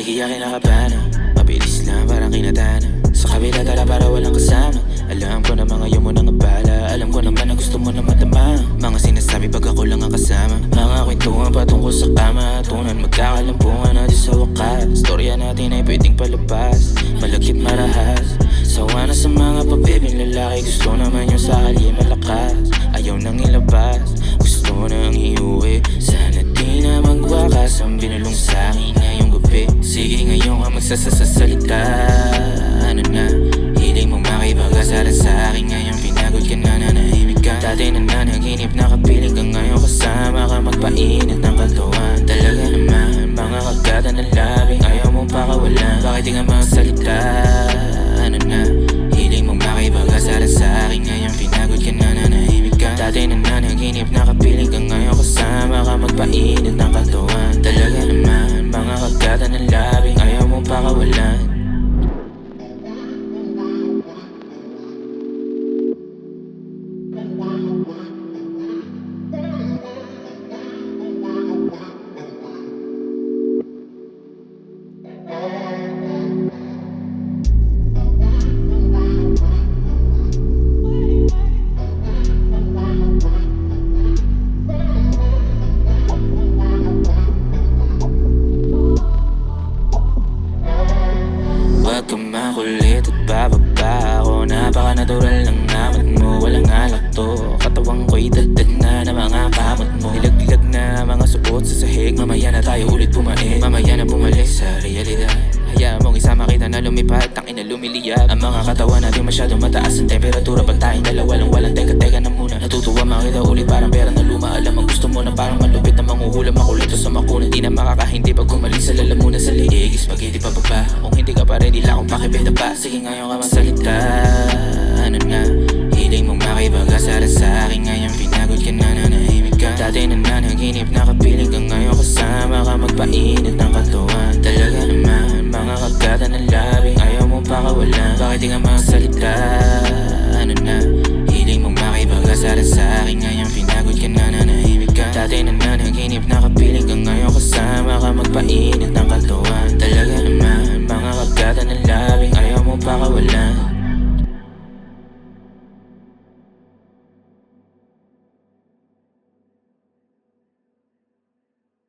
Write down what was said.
Sige akin nakabana Mabilis lang parang kinatana Sa kabila tala para walang kasama. Alam ko na mga mo nang abala Alam ko naman na gusto mo na madama Mga sinasabi pag ako lang ang kasama. Mga kwentuhan patungkol sa kama. Tunan magkakalampungan natin sa wakas. Storya natin ay pwedeng palabas. Malagkit marahas. Sawa na sa mga pabibing lalaki. Gusto naman yung sakali malakas. Ayaw nang ilabas. Gusto nang iuwi Sana na magwakas Ang binulong sa akin ngayong gabi. Sige ngayon ka magsasasalita Ano na? Hiling mo makipag-asaran sa akin Ngayon pinagod ka na nanahimik ka. Dati na nanaginip nakapiling ka Ngayon. Kasama ka magpainit ng katawan Talaga naman Mga kagada ng labing Ayaw mong pakawalan. Bakit di ka magsalita? Ano na? Hiling mo makipag-asaran sa akin Ngayon pinagod ka na nanahimik ka. Dati na nanaginip nakapiling ka Ngayon kasama ka magpainit ng katawan. Talaga naman Mga kagada ng labing Ayaw mong pakawalan Huwag ka makulit at bababa ako. Napaka-natural lang naman mo Walang alak to. Katawang ko'y dagdag na ng mga kamot mo. Nilaglag na mga suot sa sahig. Mamaya na tayo ulit pumain. Mamaya na bumalik sa realidad. Hayaan mong isama kita na lumipad. Tang ina lumiliyab. Ang mga katawan natin masyadong mataas. Ang temperatura pag tayong dalawa lang walang teka-teka na muna. Natutuwa makita ulit parang pera na luma. Alam ang gusto mo na parang malupit na manghuhula Makulit sa makuna Di na makakahindi pag gumaling sa lalamunan sa liig Spaghetti pa hindi ka pa ready lang kung pakibenta pa Sige ngayon ka magsalita. Ano na Hiling mong makipag-asara sa akin. Ngayon pinagod ka na nanahimik ka. Dati na nanaginip nakapiling ka Ngayon kasama ka. Magpainit ng katawan Talaga naman Mga kagada ng labing Ayaw mong pakawalan Bakit di ka magsalita? Ano na? Hiling mong makipag-asara sa akin. Ngayon pinagod ka na nanahimik ka. Dati na nanaginip nakapiling ka Ngayon kasama ka. Magpainit ng katawan Talaga naman